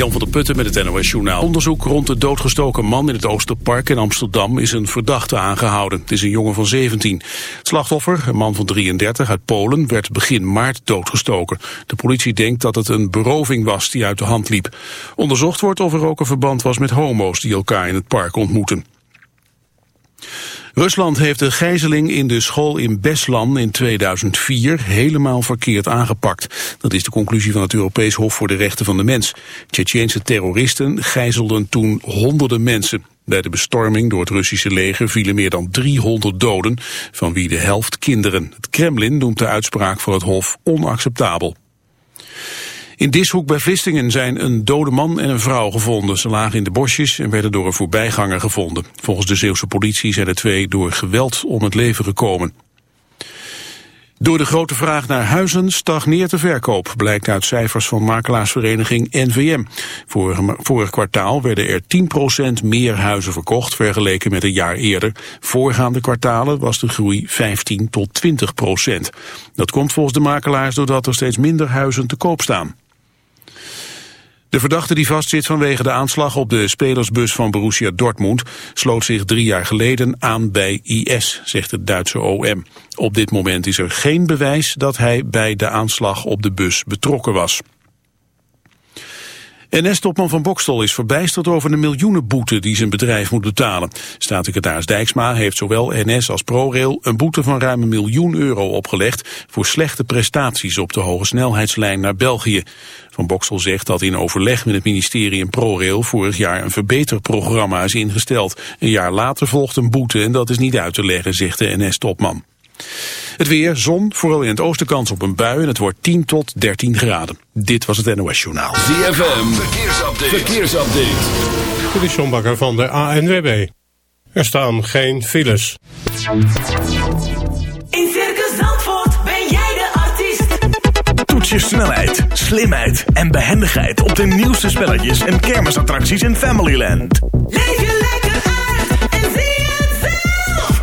Jan van der Putten met het NOS-journaal. Onderzoek rond de doodgestoken man in het Oosterpark in Amsterdam is een verdachte aangehouden. Het is een jongen van 17. Het slachtoffer, een man van 33 uit Polen, werd begin maart doodgestoken. De politie denkt dat het een beroving was die uit de hand liep. Onderzocht wordt of er ook een verband was met homo's die elkaar in het park ontmoeten. Rusland heeft de gijzeling in de school in Beslan in 2004 helemaal verkeerd aangepakt. Dat is de conclusie van het Europees Hof voor de Rechten van de Mens. Tsjetsjeense terroristen gijzelden toen honderden mensen. Bij de bestorming door het Russische leger vielen meer dan 300 doden, van wie de helft kinderen. Het Kremlin noemt de uitspraak voor het Hof onacceptabel. In Dishoek bij Vlistingen zijn een dode man en een vrouw gevonden. Ze lagen in de bosjes en werden door een voorbijganger gevonden. Volgens de Zeeuwse politie zijn de twee door geweld om het leven gekomen. Door de grote vraag naar huizen stagneert de verkoop, blijkt uit cijfers van makelaarsvereniging NVM. Vorig, vorig kwartaal werden er 10% meer huizen verkocht vergeleken met een jaar eerder. Voorgaande kwartalen was de groei 15 tot 20%. Dat komt volgens de makelaars doordat er steeds minder huizen te koop staan. De verdachte die vastzit vanwege de aanslag op de spelersbus van Borussia Dortmund sloot zich drie jaar geleden aan bij IS, zegt het Duitse OM. Op dit moment is er geen bewijs dat hij bij de aanslag op de bus betrokken was. NS-topman van Bokstel is verbijsterd over de miljoenenboete die zijn bedrijf moet betalen. Staatssecretaris Dijksma heeft zowel NS als ProRail een boete van ruim een miljoen euro opgelegd voor slechte prestaties op de hoge snelheidslijn naar België. Van Boksel zegt dat in overleg met het ministerie en ProRail vorig jaar een verbeterprogramma is ingesteld. Een jaar later volgt een boete en dat is niet uit te leggen, zegt de NS-topman. Het weer, zon, vooral in het oosten kans op een bui en het wordt 10 tot 13 graden. Dit was het NOS Journaal. ZFM, verkeersupdate. verkeersupdate. Dit is John Bakker van de ANWB. Er staan geen files. In Circus Zandvoort ben jij de artiest. Toets je snelheid, slimheid en behendigheid op de nieuwste spelletjes en kermisattracties in Familyland. Leef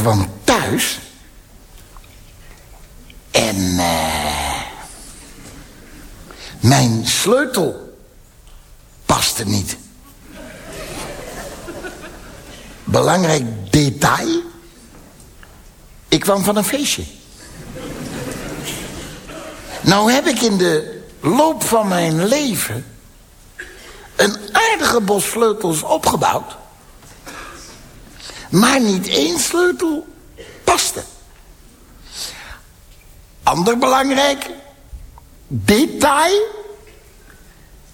kwam thuis. En eh, mijn sleutel paste niet. Belangrijk detail. Ik kwam van een feestje. Nou heb ik in de loop van mijn leven... een aardige bos sleutels opgebouwd. Maar niet één sleutel paste. Ander belangrijk detail.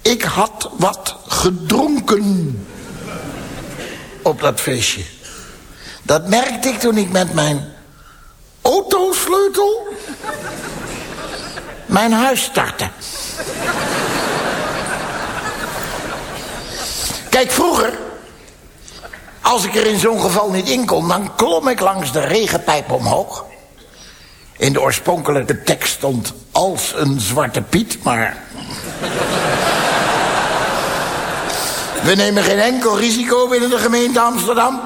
Ik had wat gedronken op dat feestje. Dat merkte ik toen ik met mijn autosleutel mijn huis startte. Kijk, vroeger, als ik er in zo'n geval niet in kon... dan klom ik langs de regenpijp omhoog. In de oorspronkelijke tekst stond... als een zwarte piet, maar... We nemen geen enkel risico binnen de gemeente Amsterdam.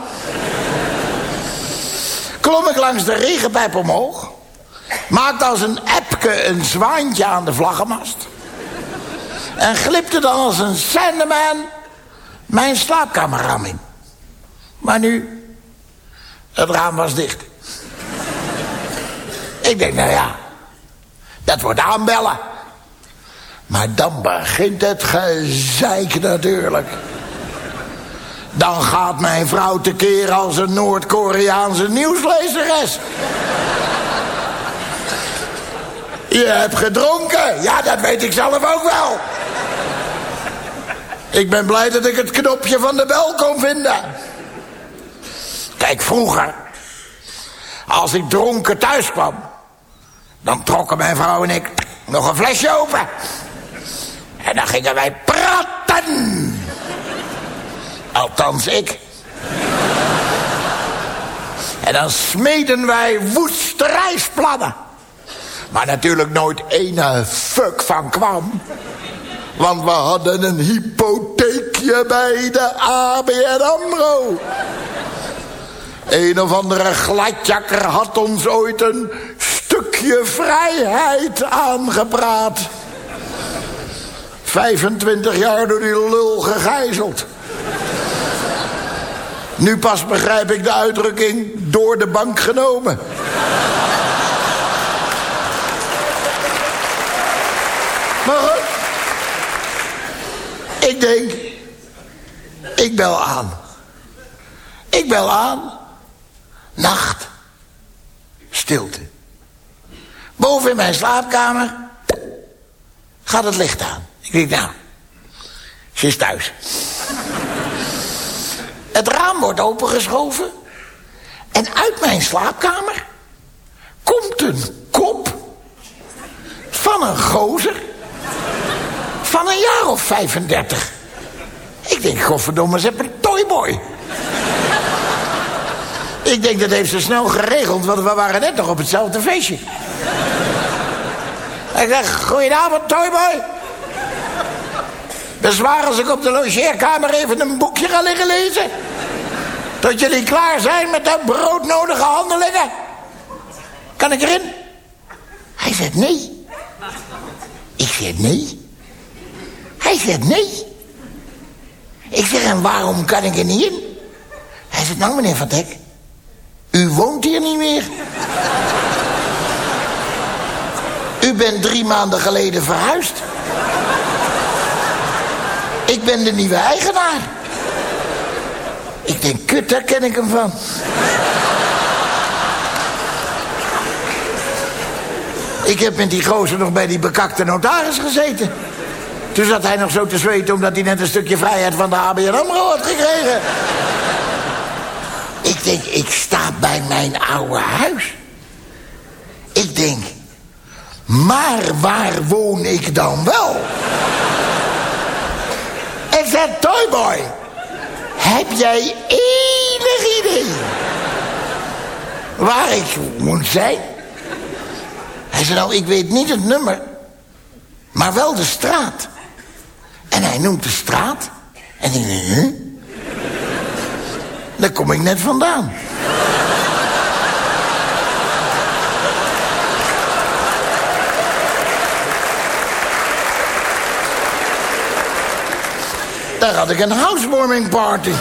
Klom ik langs de regenpijp omhoog. Maakte als een epke een zwaantje aan de vlaggenmast. En glipte dan als een Sandman mijn slaapkamerraam in. Maar nu, het raam was dicht. Ik denk, nou ja, dat wordt aanbellen. Maar dan begint het gezeik natuurlijk. Dan gaat mijn vrouw tekeer als een Noord-Koreaanse nieuwslezeres. Je hebt gedronken. Ja, dat weet ik zelf ook wel. Ik ben blij dat ik het knopje van de bel kon vinden. Kijk, vroeger, als ik dronken thuis kwam... dan trokken mijn vrouw en ik nog een flesje open. En dan gingen wij praten. Althans, ik. En dan smeden wij woesterijsplannen. Maar natuurlijk nooit ene fuck van kwam. Want we hadden een hypotheekje bij de ABN AMRO. Een of andere gladjakker had ons ooit een stukje vrijheid aangepraat. 25 jaar door die lul gegijzeld. Nu pas begrijp ik de uitdrukking door de bank genomen. Maar goed. Ik denk, ik bel aan. Ik bel aan. Nacht. Stilte. Boven in mijn slaapkamer gaat het licht aan. Ik denk, nou, ze is thuis. Het raam wordt opengeschoven. En uit mijn slaapkamer komt een kop van een gozer van een jaar of 35. Ik denk, godverdomme, ze hebben een toyboy. Ik denk, dat heeft ze snel geregeld, want we waren net nog op hetzelfde feestje. Ik zeg, goedenavond, toyboy. Bezwaar als ik op de logeerkamer even een boekje ga liggen lezen? Tot jullie klaar zijn met de broodnodige handelingen? Kan ik erin? Hij zegt nee. Ik zeg nee. Hij zegt nee. Ik zeg, en waarom kan ik er niet in? Hij zegt, nou meneer Van Dek, u woont hier niet meer. U bent drie maanden geleden verhuisd. Ik ben de nieuwe eigenaar. Ik denk, kut, daar ken ik hem van. Ik heb met die gozer nog bij die bekakte notaris gezeten. Toen zat hij nog zo te zweten omdat hij net een stukje vrijheid van de ABN AMRO had gekregen. Ik denk, ik sta bij mijn oude huis. Ik denk, maar waar woon ik dan wel? Ik zeg, Toyboy, heb jij enig idee waar ik moet zijn? Hij zei, nou, ik weet niet het nummer, maar wel de straat. En hij noemt de straat. En ik denk, huh? Daar kom ik net vandaan. Daar had ik een housewarming party.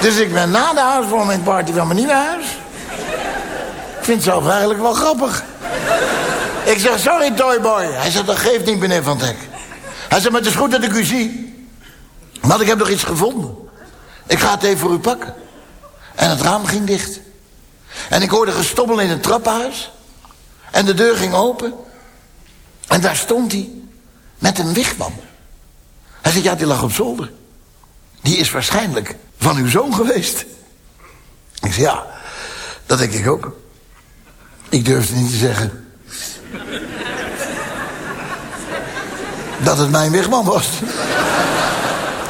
Dus ik ben na de housewarming party van mijn nieuwe huis. Ik vind het zelf eigenlijk wel grappig. Ik zeg, sorry Toyboy. Hij zegt, dat geeft niet meneer Van Dek. Hij zegt, maar het is goed dat ik u zie. Want ik heb nog iets gevonden. Ik ga het even voor u pakken. En het raam ging dicht. En ik hoorde gestommel in het trappenhuis. En de deur ging open. En daar stond hij. Met een wigwam. Hij zegt, ja, die lag op zolder. Die is waarschijnlijk van uw zoon geweest. Ik zeg, ja, dat denk ik ook. Ik durfde niet te zeggen... dat het mijn wigman was.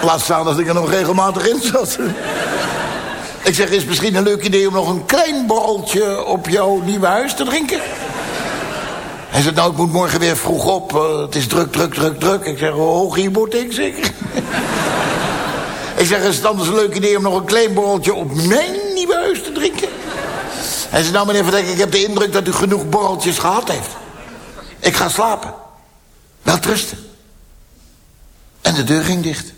Laat staan dat ik er nog regelmatig in zat. Ik zeg, is misschien een leuk idee om nog een klein borreltje op jouw nieuwe huis te drinken? Hij zegt, nou, ik moet morgen weer vroeg op. eh, het is druk, druk, druk, druk. Ik zeg, hoe hoog hier moet ik, zeker? ik zeg, is het anders een leuk idee om nog een klein borreltje op mijn nieuwe huis te drinken? Hij zegt, nou, meneer Dijk, ik heb de indruk dat u genoeg borreltjes gehad heeft. Ik ga slapen. Wel trusten. En de deur ging dicht.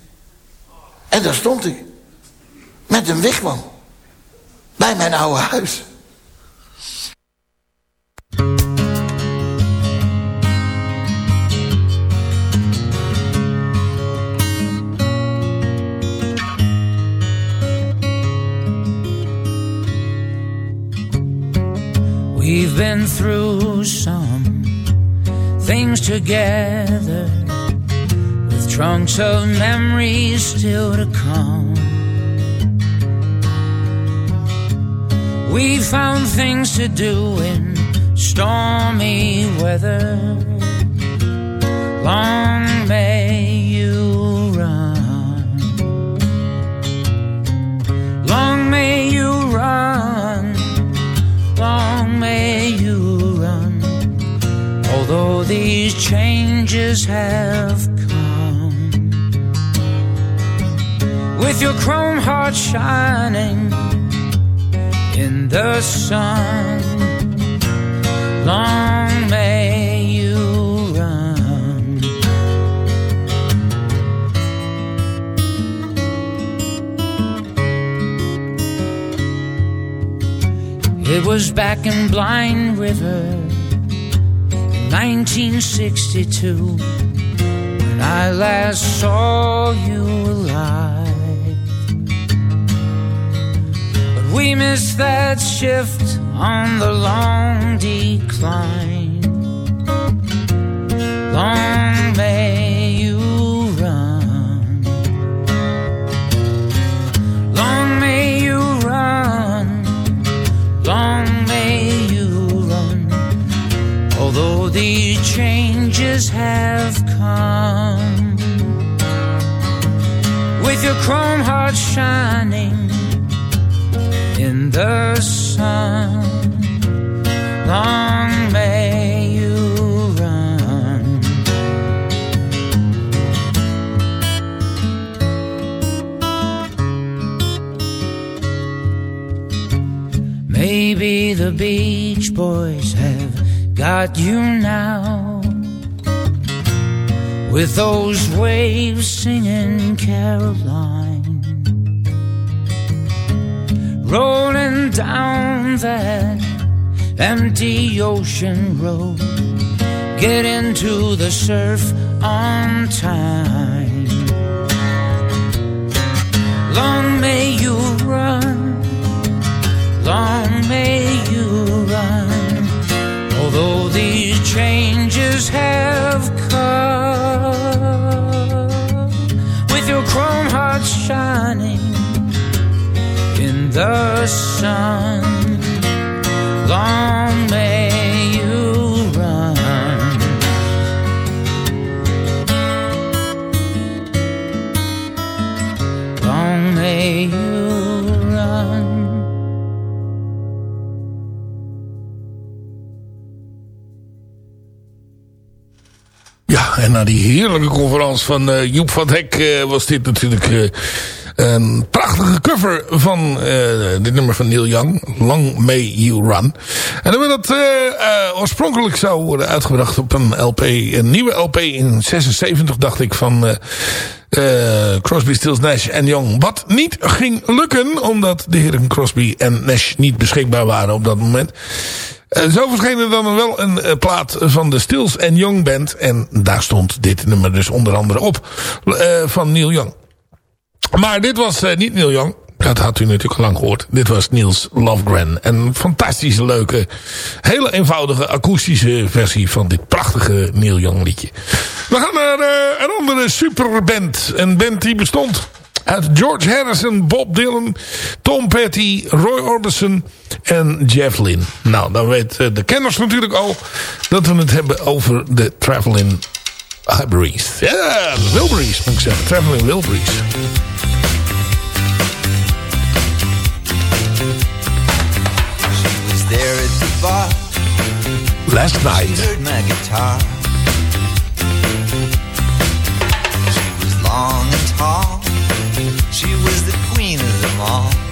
En daar stond ik. Met een wigwam. Bij mijn oude huis. We've been through some things together with trunks of memories still to come. We found things to do in stormy weather. Long may you changes have come. With your chrome heart shining in the sun. Long may you run. It was back in Blind River 1962 when I last saw you alive. But we missed that shift on the long decline. Long may Although these changes have come. With your chrome heart shining in the sun. Long may you run. Maybe the Beach Boys got you now. With those waves singing Caroline. Rolling down that empty ocean road. Get into the surf on time. Long may you run. Have come. With your chrome heart shining in the sun. Na die heerlijke conferentie van eh, Joep van Hek eh, was dit natuurlijk eh, een prachtige cover van dit nummer van Neil Young. Long May You Run. En dan dat eh, eh, oorspronkelijk zou worden uitgebracht op een LP, een nieuwe LP in 76 dacht ik van... Crosby, Stills, Nash en Young. Wat niet ging lukken, omdat de heren Crosby en Nash niet beschikbaar waren op dat moment. Eh, zo verscheen er dan wel een eh, plaat van de Stills en Young Band. En daar stond dit nummer dus onder andere op. eh, van Neil Young. Maar dit was niet Neil Young. Dat had u natuurlijk al lang gehoord. Dit was Niels Lofgren. Een fantastische, leuke, hele eenvoudige akoestische versie van dit prachtige Neil Young liedje. We gaan naar een andere superband. Een band die bestond uit George Harrison, Bob Dylan, Tom Petty, Roy Orbison en Jeff Lynne. Nou, dan weten eh, de kenners natuurlijk al dat we het hebben over de Traveling Wilburys. Ja, Wilburys moet ik zeggen. Traveling Wilburys. Last night. She was the queen of them all.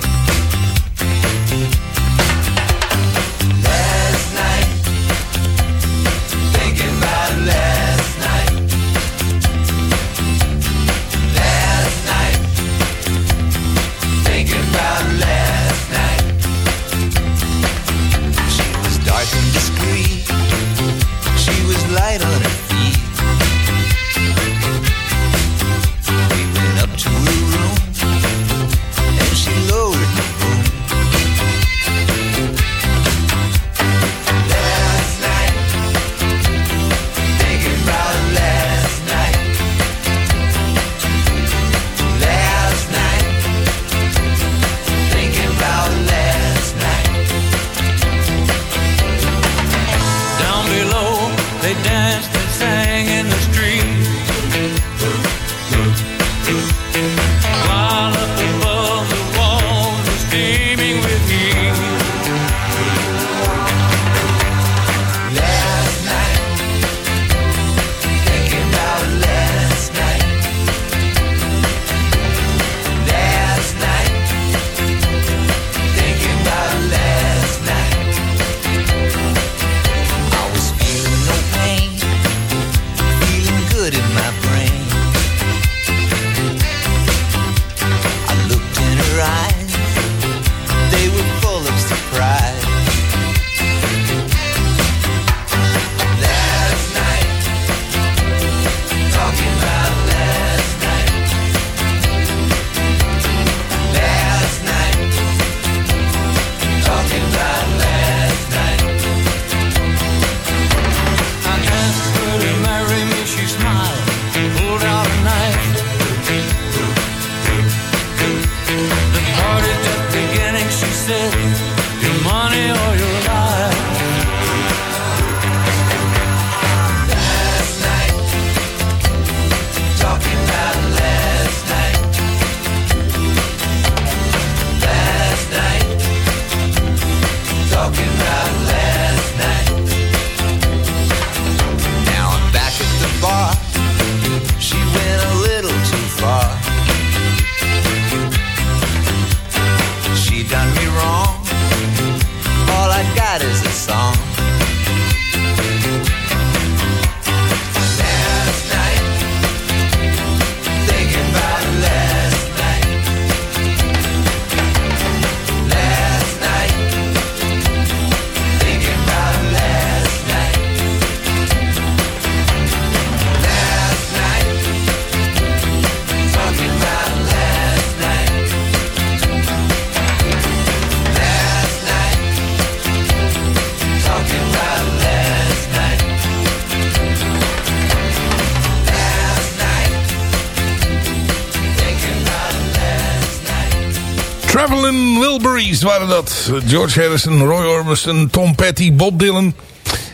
Waren dat. George Harrison, Roy Orbison, Tom Petty, Bob Dylan,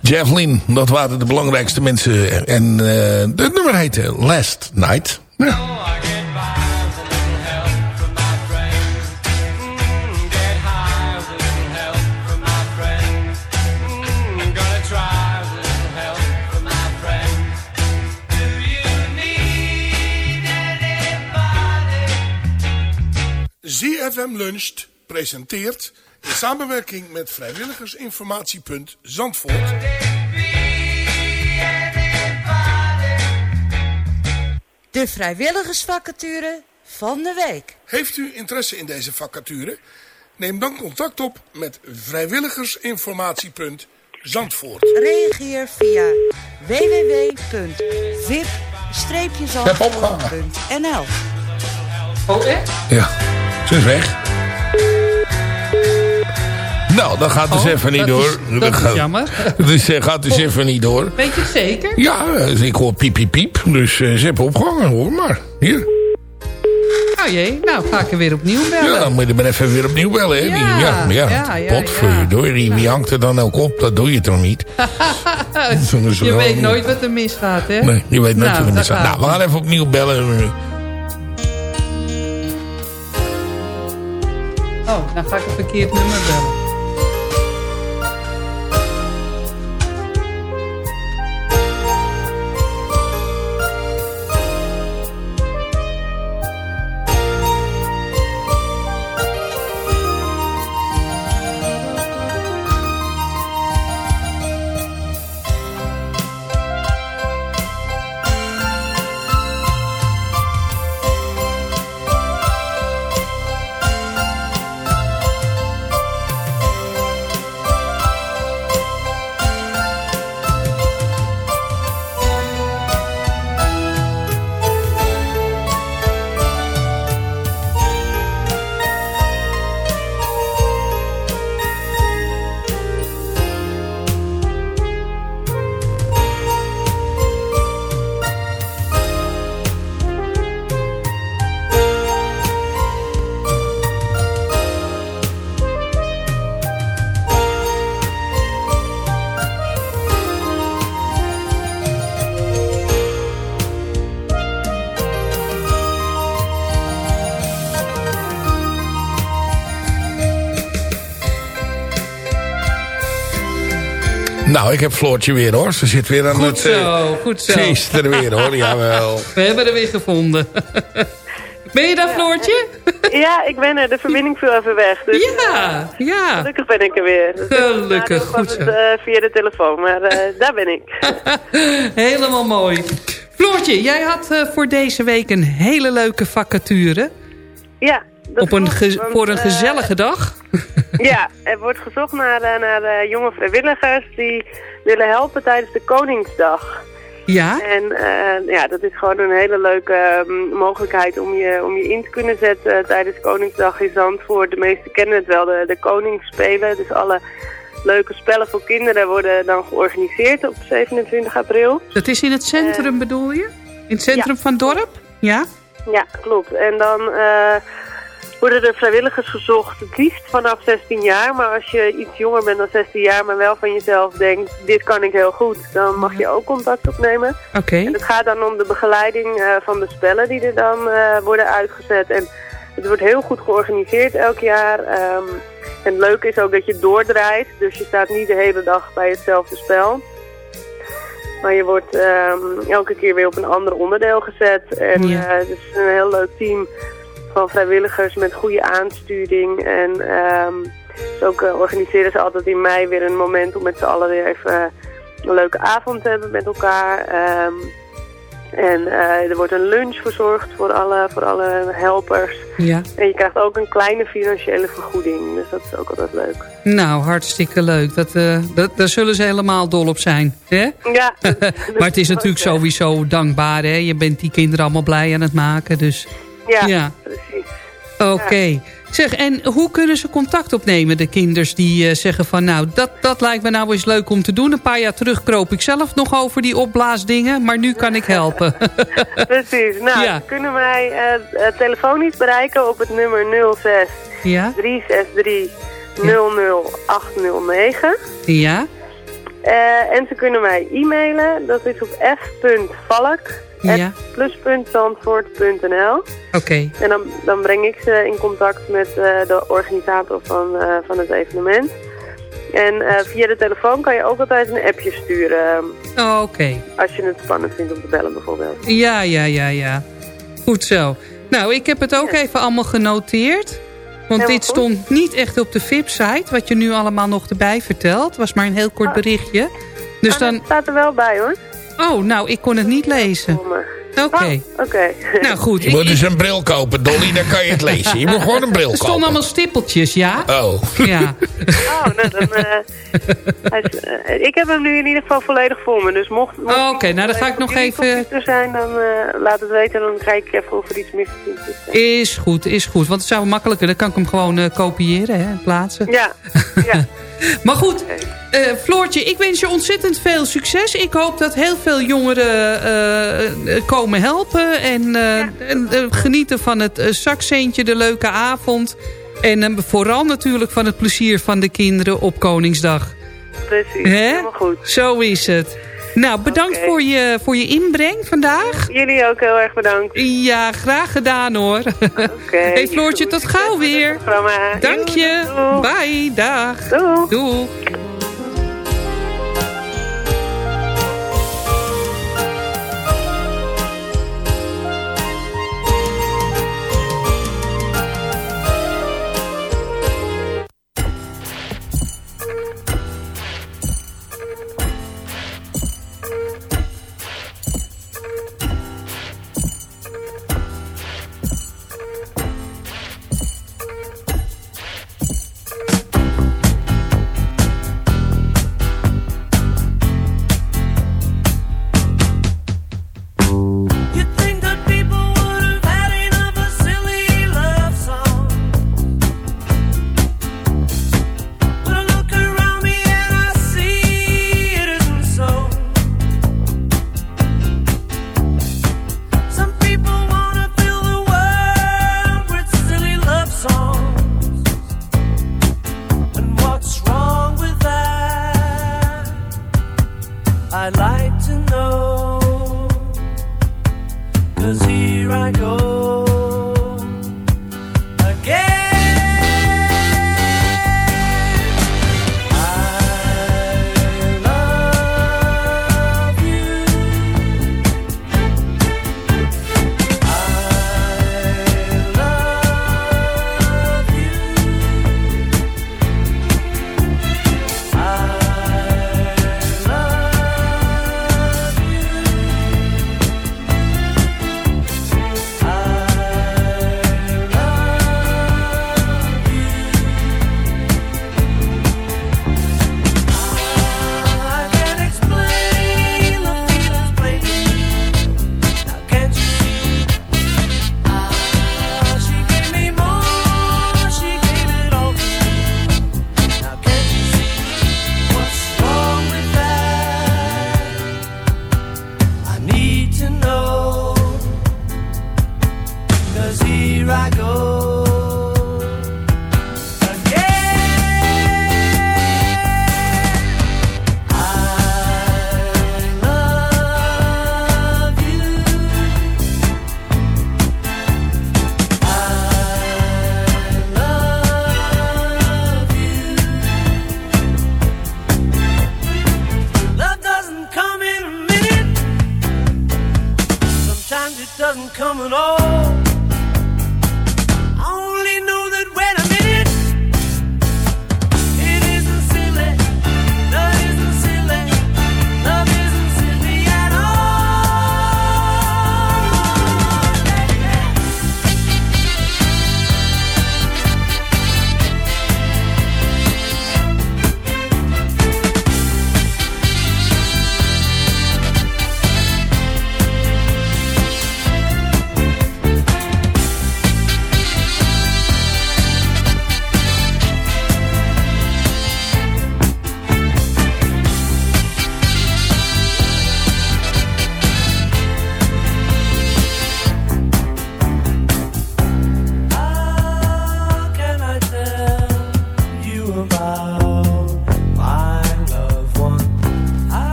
Jeff Lynne. Dat waren de belangrijkste mensen. En eh het nummer heette Last Night. Ja. ZFM Luncht presenteert in samenwerking met vrijwilligersinformatiepunt Zandvoort... De vrijwilligersvacature van de week. Heeft u interesse in deze vacature? Neem dan contact op met vrijwilligersinformatiepunt Zandvoort. Reageer via www.vip-zandvoort.nl Oh, echt? Ja, ze is weg. Nou, dat gaat dus Oh, even niet door. is- dat is jammer. Dus eh, gaat dus even niet door. Weet je het zeker? Ja, dus ik hoor piep piep piep. Dus eh, ze hebben opgehangen, hoor maar. Hier. Oh jee, nou ga ik er weer opnieuw bellen. Ja, dan moet je maar even weer opnieuw bellen. Hè? Ja, ja, ja. ja, ja, Potverdorie, wie hangt er dan ook op? Dat doe je toch niet? Je wel- weet nooit wat er misgaat, hè? Nee, je weet nooit Nou, wat er misgaat. Nou, we gaan even opnieuw bellen. Oh, dan ga ik een verkeerd nummer bellen. Ik heb Floortje weer hoor. Ze zit weer aan Goed het... zo, goed zo. Ze is er weer hoor, jawel. We hebben er weer gevonden. Ben je daar, Floortje? Ja, ik ben er. De verbinding viel even weg. Dus, Ja, ja. Gelukkig ben ik er weer. Dus Gelukkig, goed het, zo. eh, via de telefoon, maar eh, daar ben ik. Helemaal mooi. Floortje, jij had eh, voor deze week een hele leuke vacature. Ja. dat Op een want, voor een eh, gezellige dag. Ja, er wordt gezocht naar, eh, naar eh, jonge vrijwilligers die willen helpen tijdens de Koningsdag. Ja? En eh, ja, dat is gewoon een hele leuke mm, mogelijkheid om je, om je in te kunnen zetten tijdens Koningsdag in Zandvoort. De meesten kennen het wel, de, de Koningsspelen. Dus alle leuke spellen voor kinderen worden dan georganiseerd op 27 april. Dat is in het centrum bedoel je? In het centrum van het dorp? Ja? Ja, klopt. En dan eh, worden er vrijwilligers gezocht, het liefst vanaf 16 jaar. Maar als je iets jonger bent dan 16 jaar, maar wel van jezelf denkt, dit kan ik heel goed, dan mag je ook contact opnemen. Oké. En het gaat dan om de begeleiding eh, van de spellen die er dan eh, worden uitgezet. En het wordt heel goed georganiseerd elk jaar. Ehm, en het leuke is ook dat je doordraait, dus je staat niet de hele dag bij hetzelfde spel. Maar je wordt ehm, elke keer weer op een ander onderdeel gezet. En Ja. eh, het is een heel leuk team van vrijwilligers met goede aansturing. En dus ook eh, organiseren ze altijd in mei weer een moment om met z'n allen weer even eh, een leuke avond te hebben met elkaar. Ehm, en eh, er wordt een lunch verzorgd voor alle, voor alle helpers. Ja. En je krijgt ook een kleine financiële vergoeding. Dus dat is ook altijd leuk. Nou, hartstikke leuk. Dat, eh, dat, daar zullen ze helemaal dol op zijn. Hè? Ja. maar het is natuurlijk sowieso dankbaar. Hè? Je bent die kinderen allemaal blij aan het maken. Dus Ja, Ja. precies. oké. Zeg, en hoe kunnen ze contact opnemen, de kinders die eh, zeggen van... nou, dat, dat lijkt me nou eens leuk om te doen. Een paar jaar terug kroop ik zelf nog over die opblaasdingen. Maar nu kan ik helpen. Precies. Nou, Ja. ze kunnen mij eh, eh, telefonisch bereiken op het nummer 06 ja? 363 00809. Ja? En ze kunnen mij e-mailen. Dat is op f.valk Ja? plus.zandvoort.nl Oké. En dan, dan breng ik ze in contact met eh, de organisator van, eh, van het evenement. En eh, via de telefoon kan je ook altijd een appje sturen. Oh, Oké. Als je het spannend vindt om te bellen bijvoorbeeld. Ja, ja, ja, ja. Goed zo. Nou, ik heb het ook even allemaal genoteerd. Want Helemaal dit goed. stond niet echt op de VIP-site. Wat je nu allemaal nog erbij vertelt. Het was maar een heel kort Ah. berichtje. Dus Ah, dan... Staat er wel bij hoor. Oh, nou, ik kon het niet lezen. Oké. Oké. Nou goed. Je moet dus een bril kopen, Dolly, dan kan je het lezen. Je moet gewoon een bril er stonden kopen. allemaal stippeltjes, ja? Oh. Ja. Oh, nou dan... eh, is, eh, ik heb hem nu in ieder geval volledig voor me. Dus mocht... mocht Oh, Oké, nou dan ga ik nog even... er zijn, dan eh, laat het weten. Dan kijk ik even of er iets mis is. Is goed, is goed. Want het zou makkelijker. Dan kan ik hem gewoon eh, kopiëren hè, en plaatsen. Ja, ja. Maar goed, eh, Floortje, ik wens je ontzettend veel succes. Ik hoop dat heel veel jongeren eh, eh, komen helpen. En, en, genieten van het zakcentje, de leuke avond. En vooral natuurlijk van het plezier van de kinderen op Koningsdag. Precies, Hè? helemaal goed. Zo is het. Nou, bedankt voor, je, voor je inbreng vandaag. Jullie ook heel erg bedankt. Ja, graag gedaan hoor. Oké. hey Floortje, tot gauw weer. Dank je. Bye, dag. Doeg. Doeg.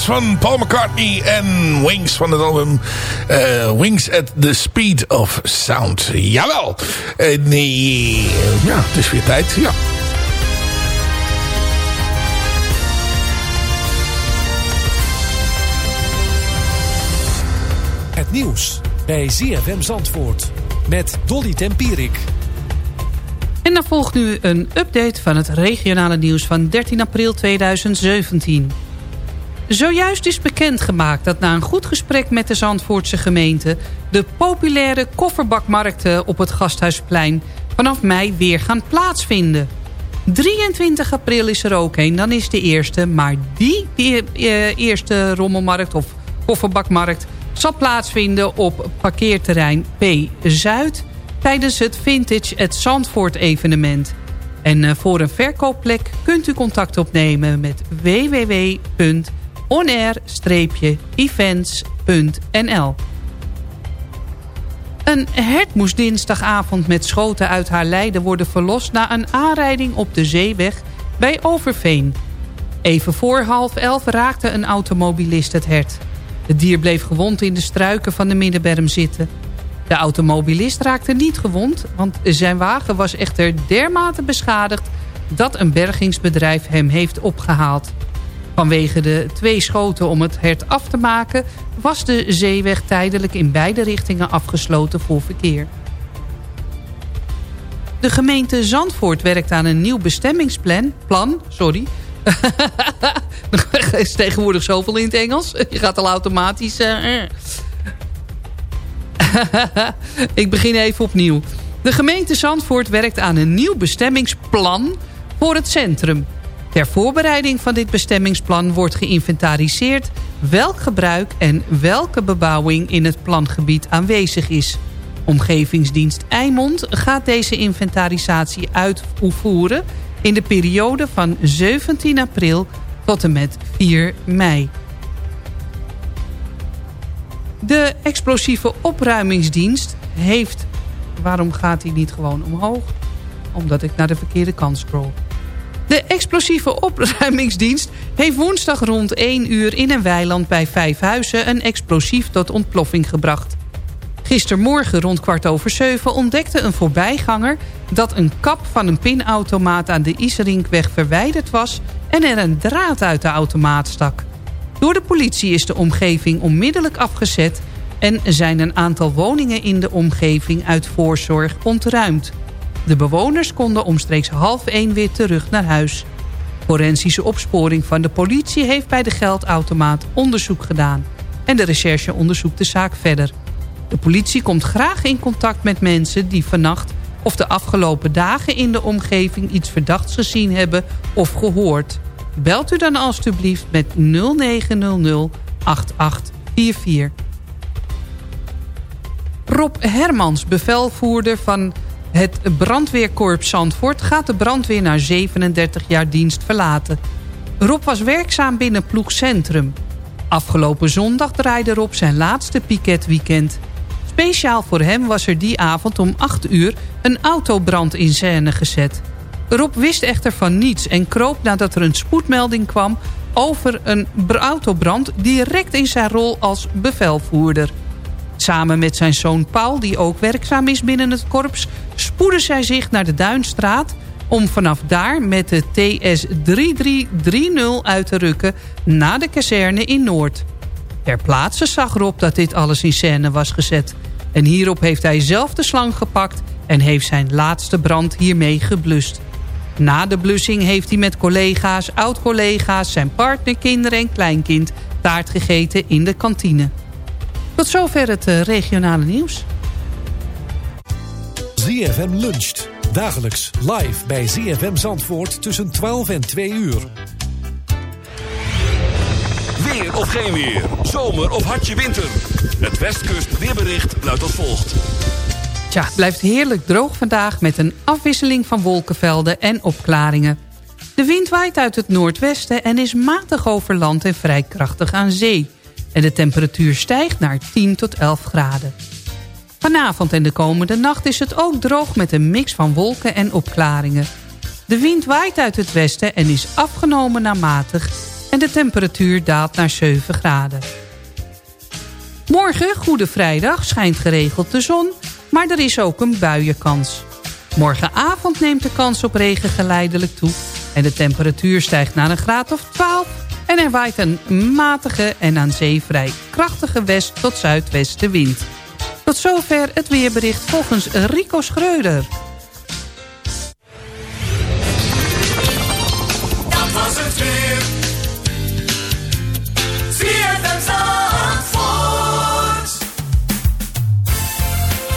Van Paul McCartney en Wings van het album eh, Wings at the Speed of Sound. Jawel. Uh, nee, ja, het is weer tijd. Ja. Het nieuws bij ZFM Zandvoort met Dolly Tempierik. En dan volgt nu een update van het regionale nieuws van 13 april 2017. Zojuist is bekendgemaakt dat na een goed gesprek met de Zandvoortse gemeente... de populaire kofferbakmarkten op het Gasthuisplein vanaf mei weer gaan plaatsvinden. 23 april is er ook een, dan is de eerste. Maar die, eh, eerste rommelmarkt of kofferbakmarkt zal plaatsvinden op parkeerterrein P Zuid tijdens het Vintage at Zandvoort evenement. En eh, voor een verkoopplek kunt u contact opnemen met www.onair-events.nl Een hert moest dinsdagavond met schoten uit haar lijden worden verlost... na een aanrijding op de zeeweg bij Overveen. Even voor half elf raakte een automobilist het hert. Het dier bleef gewond in de struiken van de middenberm zitten... De automobilist raakte niet gewond, want zijn wagen was echter dermate beschadigd dat een bergingsbedrijf hem heeft opgehaald. Vanwege de twee schoten om het hert af te maken... was de zeeweg tijdelijk in beide richtingen afgesloten voor verkeer. De gemeente Zandvoort werkt aan een nieuw bestemmingsplan... Plan, sorry. er is tegenwoordig zoveel in het Engels. Je gaat al automatisch... Uh, Ik begin even opnieuw. De gemeente Zandvoort werkt aan een nieuw bestemmingsplan voor het centrum. Ter voorbereiding van dit bestemmingsplan wordt geïnventariseerd... welk gebruik en welke bebouwing in het plangebied aanwezig is. Omgevingsdienst Eimond gaat deze inventarisatie uitvoeren... in de periode van 17 april tot en met 4 mei. De explosieve opruimingsdienst heeft... Waarom gaat hij niet gewoon omhoog? Omdat ik naar de verkeerde kant scroll. De explosieve opruimingsdienst heeft woensdag rond 1 uur in een weiland bij Vijfhuizen een explosief tot ontploffing gebracht. Gistermorgen rond kwart over zeven ontdekte een voorbijganger dat een kap van een pinautomaat aan de Iserinkweg verwijderd was en er een draad uit de automaat stak. Door de politie is de omgeving onmiddellijk afgezet... en zijn een aantal woningen in de omgeving uit voorzorg ontruimd. De bewoners konden omstreeks half één weer terug naar huis. Forensische opsporing van de politie heeft bij de geldautomaat onderzoek gedaan. En de recherche onderzoekt de zaak verder. De politie komt graag in contact met mensen die vannacht of de afgelopen dagen in de omgeving iets verdachts gezien hebben of gehoord. Belt u dan alstublieft met 0900 8844. Rob Hermans, bevelvoerder van het brandweerkorps Zandvoort... gaat de brandweer na 37 jaar dienst verlaten. Rob was werkzaam binnen Ploegcentrum. Afgelopen zondag draaide Rob zijn laatste piketweekend. Speciaal voor hem was er die avond om 8 uur een autobrand in scène gezet... Rob wist echter van niets en kroop nadat er een spoedmelding kwam... over een autobrand direct in zijn rol als bevelvoerder. Samen met zijn zoon Paul, die ook werkzaam is binnen het korps... spoedde zij zich naar de Duinstraat om vanaf daar met de TS 3330 uit te rukken... naar de kazerne in Noord. Ter plaatse zag Rob dat dit alles in scène was gezet... en hierop heeft hij zelf de slang gepakt... en heeft zijn laatste brand hiermee geblust. Na de blussing heeft hij met collega's, oud-collega's... zijn partner, kinderen en kleinkind taart gegeten in de kantine. Tot zover het uh, regionale nieuws. ZFM luncht. Dagelijks live bij ZFM Zandvoort tussen 12 en 2 uur. Weer of geen weer. Zomer of hartje winter. Het Westkust weerbericht luidt als volgt. Tja, het blijft heerlijk droog vandaag met een afwisseling van wolkenvelden en opklaringen. De wind waait uit het noordwesten en is matig over land en vrij krachtig aan zee. En de temperatuur stijgt naar 10 tot 11 graden. Vanavond en de komende nacht is het ook droog met een mix van wolken en opklaringen. De wind waait uit het westen en is afgenomen naar matig en de temperatuur daalt naar 7 graden. Morgen, Goede Vrijdag, schijnt geregeld de zon, maar er is ook een buienkans. Morgenavond neemt de kans op regen geleidelijk toe... en de temperatuur stijgt naar een graad of 12... en er waait een matige en aan zee vrij krachtige west- tot zuidwestenwind. Tot zover het weerbericht volgens Rico Schreuder. Dat was het weer. ZFM Zandvoort.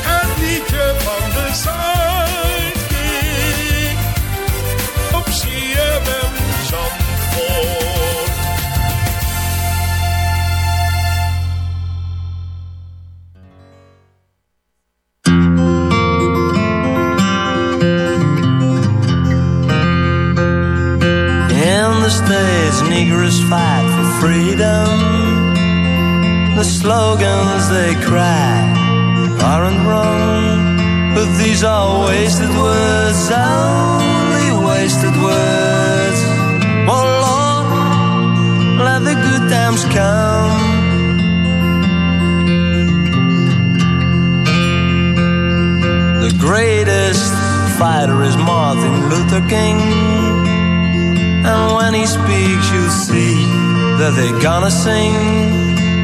Het liedje van de Zuidkiek. Freedom. The slogans they cry aren't wrong, but these are wasted words, only wasted words. Oh Lord, let the good times come. The greatest fighter is Martin Luther King. And when he speaks, that they're gonna sing.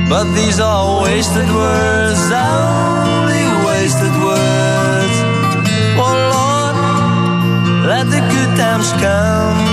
But these are wasted words, only wasted words. Oh Lord, let the good times come.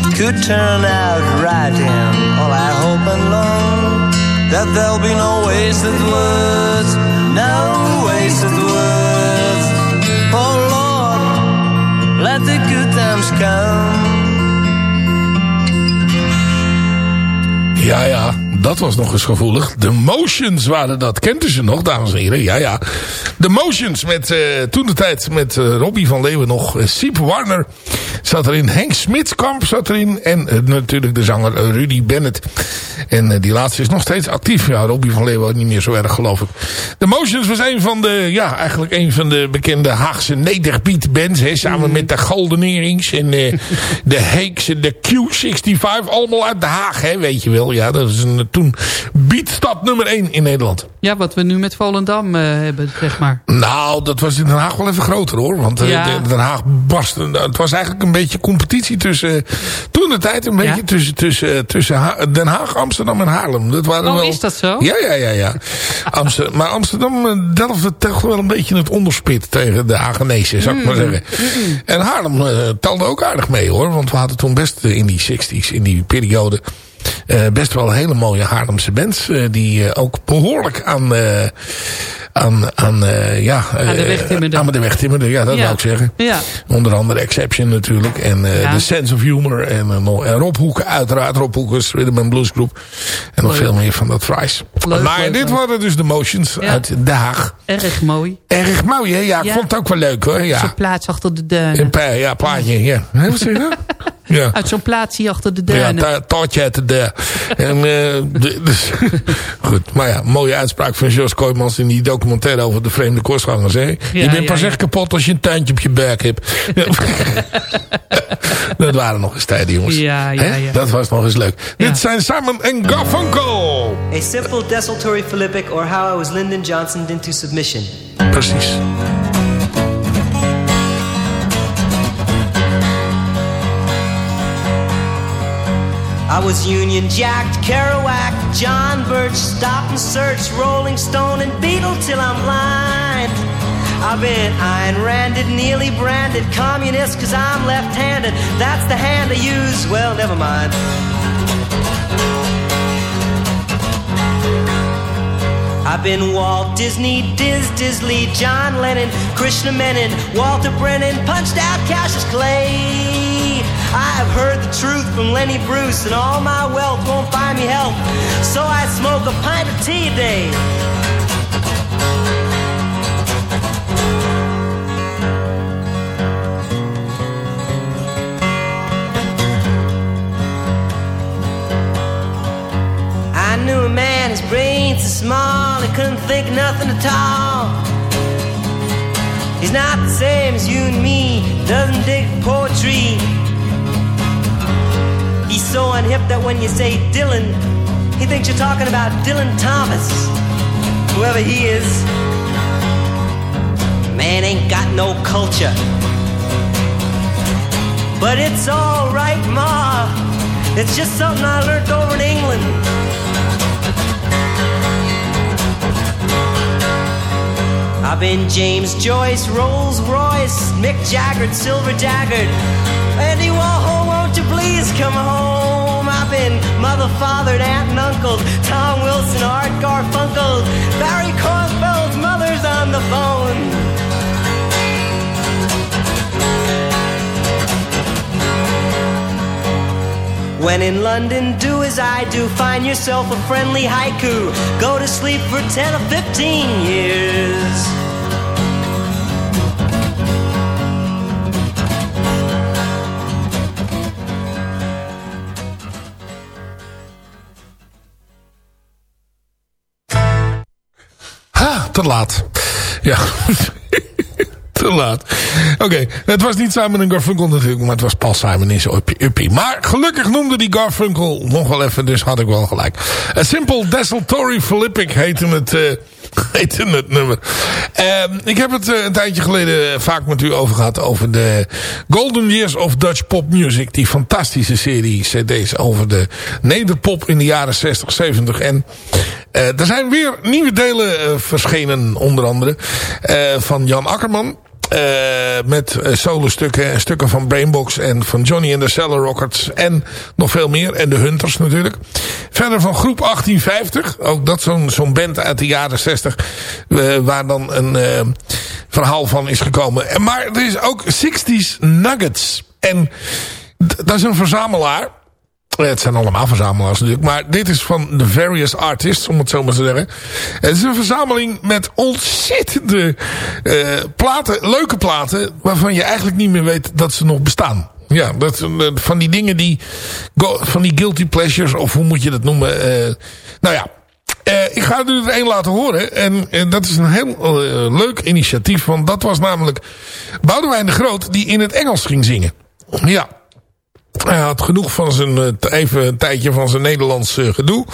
It could turn out right, and all I hope and long that there'll be no wasted words, no wasted words. Oh Lord, let the good times come. Ja, ja, dat was nog eens gevoelig. De Motions waren dat. Kent u ze nog, dames en heren? Ja, ja. De Motions met, uh, toen de tijd met uh, Robbie van Leeuwen nog. Uh, Siep Warner zat erin. Henk Smitskamp zat erin. En natuurlijk de zanger Rudy Bennett. En die laatste is nog steeds actief. Ja, Robbie van Leeuwen niet meer zo erg, geloof ik. De Motions was een van de, ja, eigenlijk een van de bekende Haagse nederbeat bands. Hè, samen mm. met de Golden Earrings en de Heeks en de Q65. Allemaal uit Den Haag, hè, weet je wel. Ja, dat is een, toen beatstap nummer 1 in Nederland. Ja, wat we nu met Volendam uh, hebben, zeg maar. Nou, dat was in Den Haag wel even groter hoor. Want uh, ja. Den Haag barstte. Het was eigenlijk een beetje competitie tussen... Uh, toen de tijd een beetje ja? tussen, tussen, tussen Den Haag, Amsterdam en Haarlem. Dat waren oh, wel... is dat zo? Ja, ja, ja. ja. Amsterdam, maar Amsterdam delfde toch wel een beetje het onderspit tegen de Hagenezen, zou ik maar zeggen. Mm. En Haarlem telde ook aardig mee hoor. Want we hadden toen best in die 60s, in die periode... Uh, best wel hele mooie Haarlemse bands. Uh, die uh, ook behoorlijk aan, aan, aan, ja, aan de weg timmerden. Aan de weg timmerden, ja, dat ja. wou ik zeggen. Ja. Onder andere Exception natuurlijk. En ja. The Sense of Humor. En, en Rob Hoeken, uiteraard. Rob Hoekers, Rhythm and Blues Groep. En nog leuk. veel meer van dat fries. Leuk, maar leuk, dit waren dus de Motions uit Den Haag. Erg mooi. Erg mooi, hè? Ja, ik vond het ook wel leuk, hoor. Ja. Zo'n plaats achter de. Een ja, plaatje, ja. Wat zeg je Ja. Uit zo'n plaatsje achter de duinen. Ja, taartje uit de deur. en, uh, dus, goed, maar ja, mooie uitspraak van Jos Kooijmans in die documentaire over de vreemde kostgangers. Hè? Ja, je bent pas ja, echt kapot als je een tuintje op je buik hebt. dat waren nog eens tijden, jongens. Ja, ja, ja. Dat was nog eens leuk. Dit zijn Simon en Garfunkel. A simple desultory philippic or how I was Lyndon Johnson into submission. Precies. I was Union Jacked, Kerouac, John Birch, stop and search Rolling Stone and Beatle till I'm blind. I've been Ayn Randed, nearly branded communist cause I'm left-handed. That's the hand I use, well, never mind. I've been Walt Disney, Diz Disley, John Lennon, Krishna Menon, Walter Brennan, punched out Cassius Clay. I've heard the truth from Lenny Bruce, and all my wealth won't buy me help. so I smoke a pint of tea a day. I knew a man, his brain's so small, he couldn't think nothing at all. He's not the same as you and me, doesn't dig poetry. So unhip that when you say Dylan, he thinks you're talking about Dylan Thomas, whoever he is. Man ain't got no culture. But it's alright, Ma. It's just something I learned over in England. I've been James Joyce, Rolls Royce, Mick Jagger, Silver Daggered. Andy Warhol, won't you please come home? Been mother, fathered, aunt, and uncle, Tom Wilson, Art Garfunkel, Barry Kornfeld's mother's on the phone. When in London, do as I do. Find yourself a friendly haiku. Go to sleep for 10 or 15 years. Ja, te laat. Oké, het was niet Simon Garfunkel natuurlijk, maar het was Paul Simon in zijn uppie, uppie. Maar gelukkig noemde die Garfunkel nog wel even, dus had ik wel gelijk. A Simple Desultory Philippic heette het, eh, het nummer. Ehm, ik heb het eh, een tijdje geleden vaak met u over gehad over de Golden Years of Dutch Pop Music. Die fantastische serie cd's over de nederpop in de jaren 60, 70 en... Eh, er zijn weer nieuwe delen eh, verschenen, onder andere, eh, van Jan Akkerman. Eh, met eh, solo-stukken en stukken van Brainbox en van Johnny and the Cellar Rockets en nog veel meer. En de Hunters natuurlijk. Verder van groep 1850, ook dat zo'n zo'n band uit de jaren 60, eh, waar dan een verhaal van is gekomen. En, maar er is ook 60s Nuggets. En dat is een verzamelaar. Het zijn allemaal verzamelaars natuurlijk. Maar dit is van The Various Artists, om het zo maar te zeggen. Het is een verzameling met ontzettende eh, platen, leuke platen... waarvan je eigenlijk niet meer weet dat ze nog bestaan. Ja, dat, eh, van die dingen die... Van die guilty pleasures, of hoe moet je dat noemen? eh, nou ja, ik ga er één laten horen. En, en dat is een heel leuk initiatief. Want dat was namelijk Boudewijn de Groot die in het Engels ging zingen. Ja, hij had genoeg van zijn, eh, even een tijdje van zijn Nederlands eh, gedoe.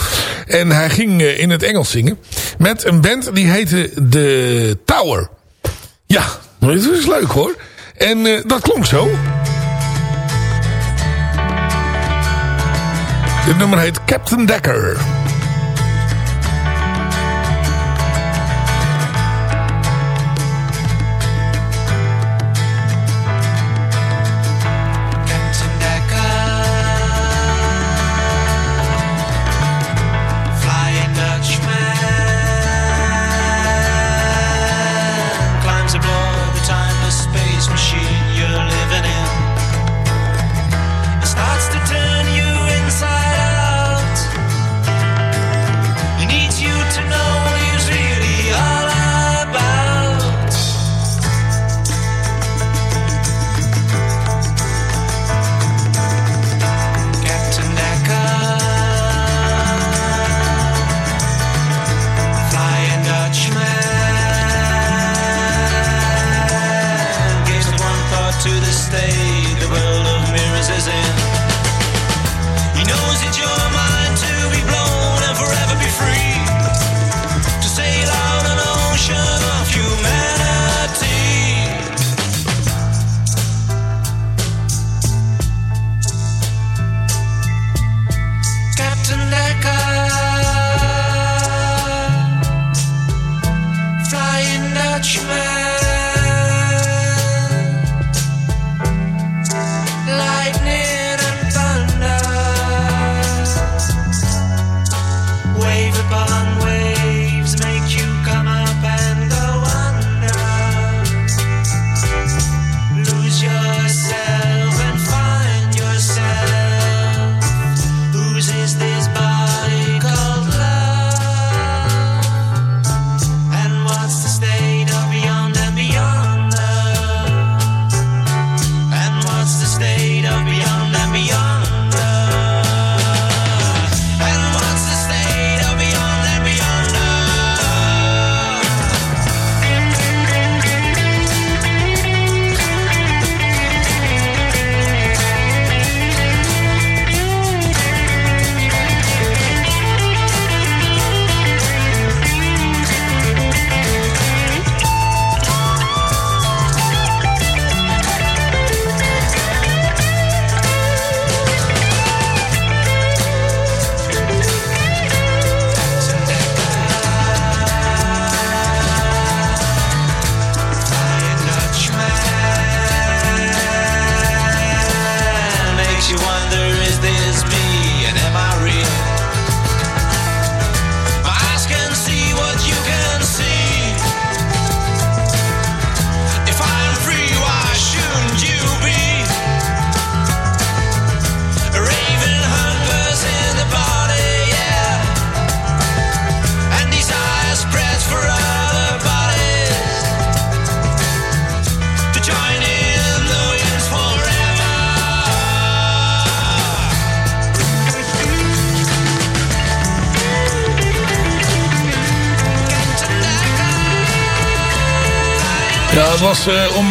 En hij ging eh, in het Engels zingen. Met een band die heette The Tower. Ja, dat is leuk hoor. En dat klonk zo. Dit nummer heet Captain Decker.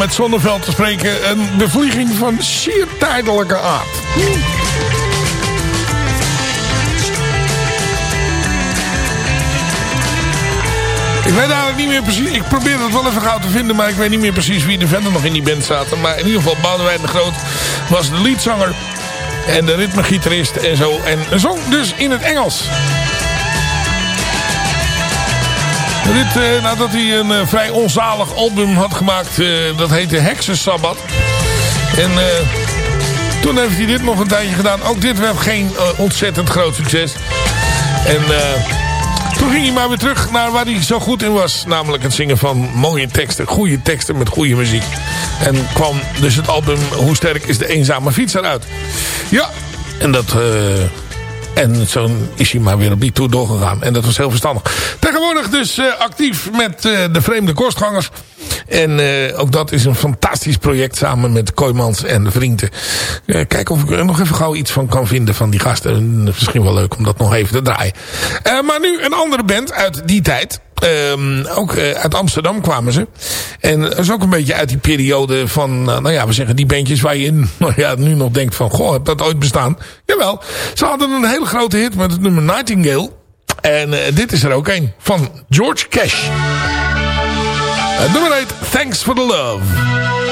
Met Zonneveld te spreken, een bevlieging van zeer tijdelijke aard. Ik weet eigenlijk niet meer precies. Ik probeer het wel even gauw te vinden. Maar ik weet niet meer precies wie er verder nog in die band zaten. Maar in ieder geval Boudewijn de Groot was de leadzanger. En de ritmegitarist en zo. En zong dus in het Engels. Dit, eh, nadat hij een eh, vrij onzalig album had gemaakt. eh, dat heette Heksensabbat. En toen heeft hij dit nog een tijdje gedaan. Ook dit werd geen ontzettend groot succes. En toen ging hij maar weer terug naar waar hij zo goed in was. Namelijk het zingen van mooie teksten. Goede teksten met goede muziek. En kwam dus het album Hoe sterk is de eenzame fietser uit. Ja, en dat... en zo is hij maar weer op die tour doorgegaan. En dat was heel verstandig. Tegenwoordig dus eh, actief met eh, de vreemde kostgangers. En eh, ook dat is een fantastisch project samen met Kooimans en de vrienden. Kijken of ik er nog even gauw iets van kan vinden van die gasten. Misschien wel leuk om dat nog even te draaien. Maar nu een andere band uit die tijd. Ehm, ook eh, uit Amsterdam kwamen ze. En dat is ook een beetje uit die periode van, eh, nou ja, we zeggen die bandjes waar je nou nu nog denkt van, goh, heb dat ooit bestaan? Jawel, ze hadden een hele grote hit met het nummer Nightingale. En eh, dit is er ook een van George Cash. Het nummer heet Thanks for the Love.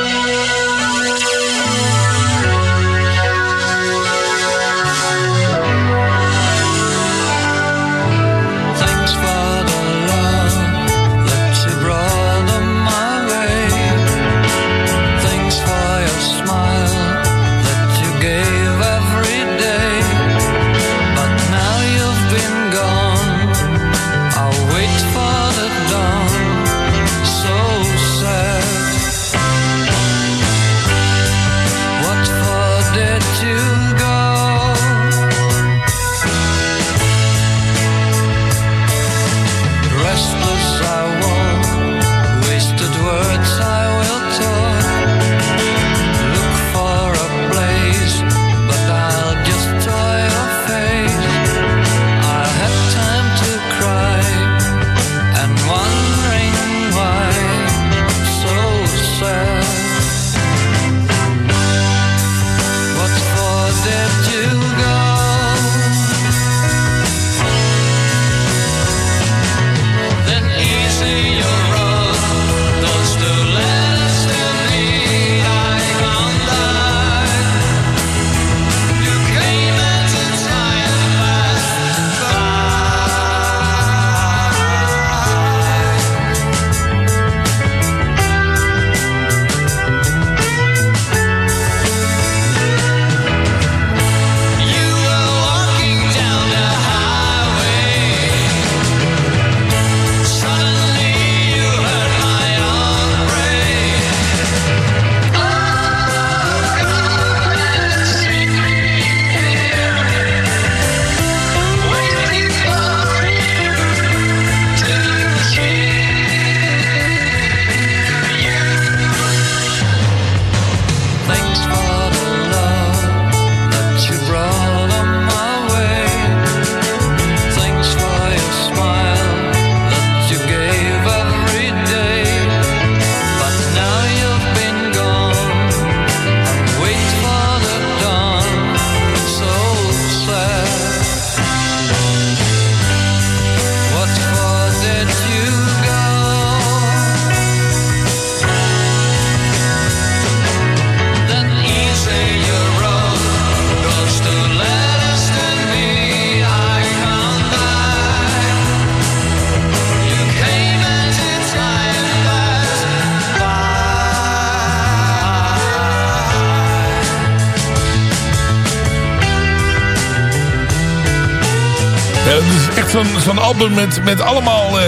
Is echt zo'n album met, met allemaal eh,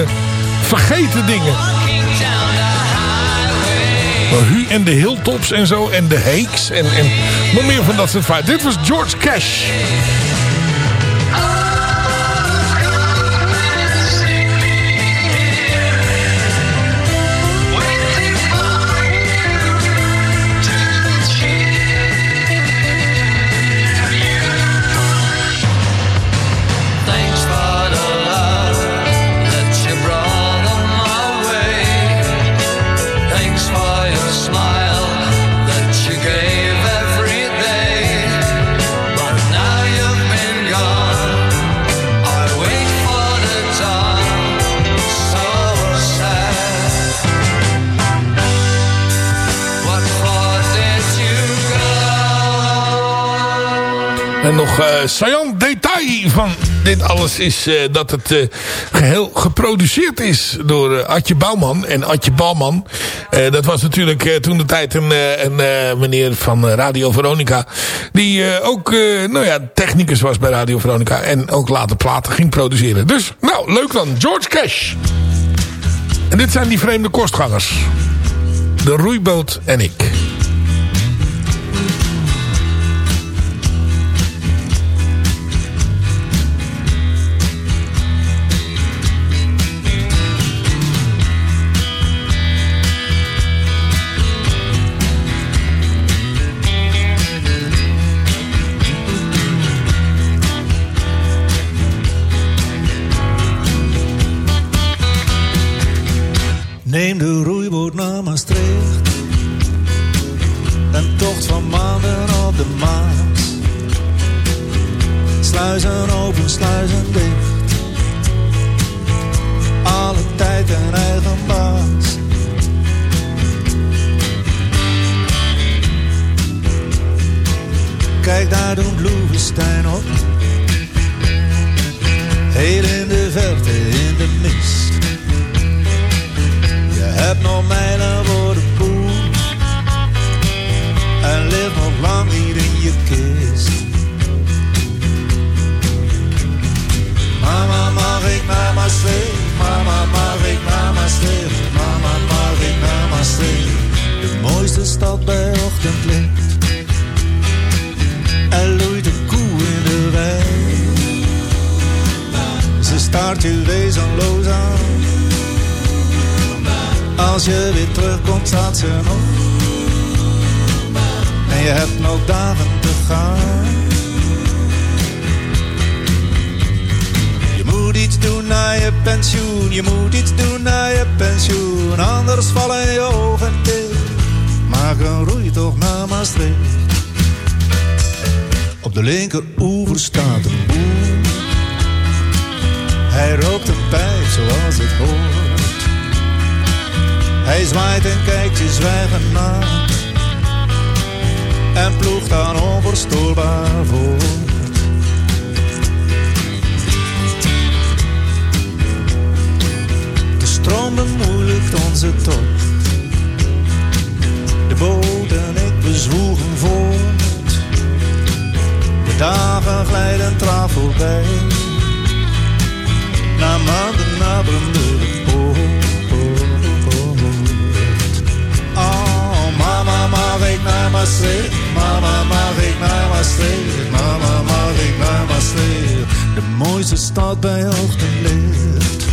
vergeten dingen. Hu en de Hilltops en zo. En de Heeks. En, en nog meer van dat soort feiten. Dit was George Cash. En nog eh saillant detail van dit alles is eh, dat het eh, geheel geproduceerd is door Adje Bouwman. En Adje Bouwman, dat was natuurlijk toen de tijd een, een meneer van Radio Veronica. Die ook nou ja, technicus was bij Radio Veronica. En ook later platen ging produceren. Dus nou, leuk dan. George Cash. En dit zijn die vreemde kostgangers. De roeiboot en ik. Neem de roeiboot naar Maastricht. Een tocht van maanden op de Maas. Sluizen open, sluizen dicht. Alle tijd een eigen baas. Kijk, daar doet Loevestein op. Heel in de verte, Mama, mag ik naar Maastricht? Mama, ik naar Maastricht? De mooiste stad bij ochtendlicht. Er loeit een koe in de wei. Ze staart je wezenloos aan. Als je weer terugkomt staat ze nog En je hebt nog dagen te gaan iets doen naar je pensioen. Je moet iets doen naar je pensioen Anders vallen je ogen dicht. Maak een roeitocht naar Maastricht. Op de linkeroever staat een boer. Hij rookt een pijp zoals het hoort. Hij zwaait en kijkt je zwijgend na. En ploegt dan onverstoorbaar voort. Bemoeilijkt onze tocht. De boot en ik bezwoegen voort. De dagen glijden traag voorbij. Na maanden naderende de poort. Oh, mama, mag ik naar Maastricht? Mama, mag ik naar Maastricht? Mama, mag ik naar Maastricht? De mooiste stad bij ochtendlicht.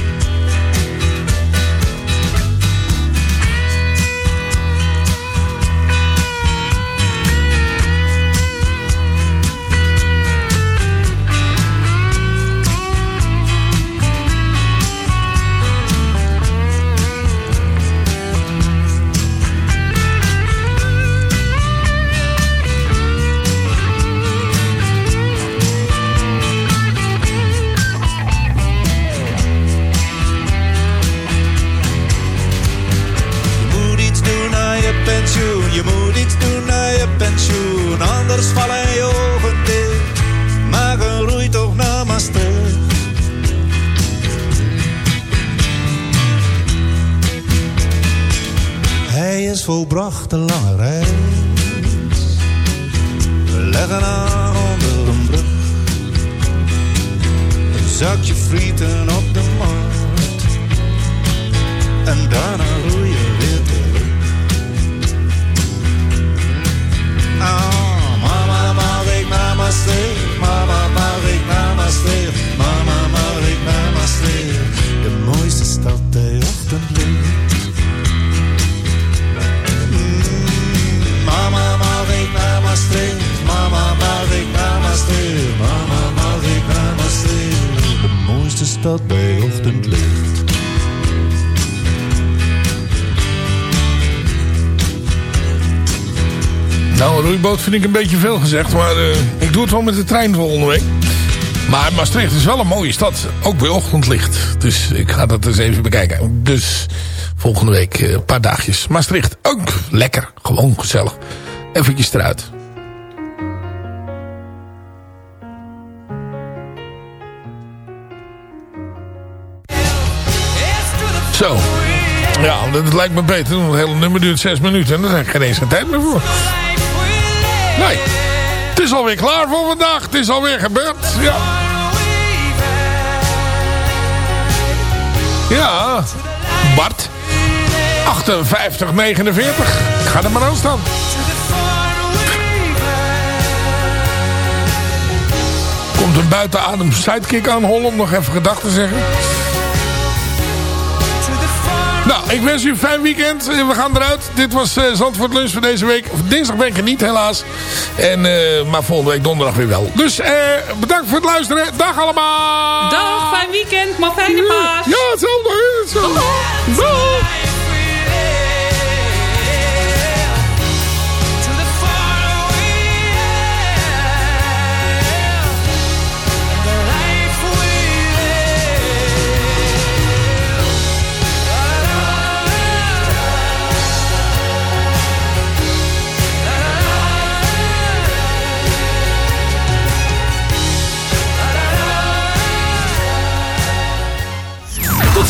Nou, roeiboot vind ik een beetje veel gezegd. Maar eh, ik doe het wel met de trein volgende week. Maar Maastricht is wel een mooie stad. Ook bij ochtendlicht. Dus ik ga dat eens even bekijken. Dus volgende week eh, een paar dagjes. Maastricht ook lekker. Gewoon gezellig. Eventjes eruit. Zo. Ja, dat lijkt me beter. Het hele nummer duurt zes minuten. En daar heb ik geen eens geen tijd meer voor. Nee. Het is alweer klaar voor vandaag. Het is alweer gebeurd. Ja. Ja. Bart. 58, 49. Ik ga er maar aan staan. Komt een buitenadem sidekick aanhollen om nog even gedag te zeggen. Nou, ik wens u een fijn weekend. We gaan eruit. Dit was uh, Zandvoort Lunch voor deze week. Dinsdag ben ik er niet, helaas. En, eh, maar volgende week donderdag weer wel. Dus eh, bedankt voor het luisteren. Dag allemaal. Dag, fijn weekend, maar fijne paas. Ja, hetzelfde. hetzelfde. Dag.